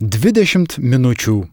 20 minučių.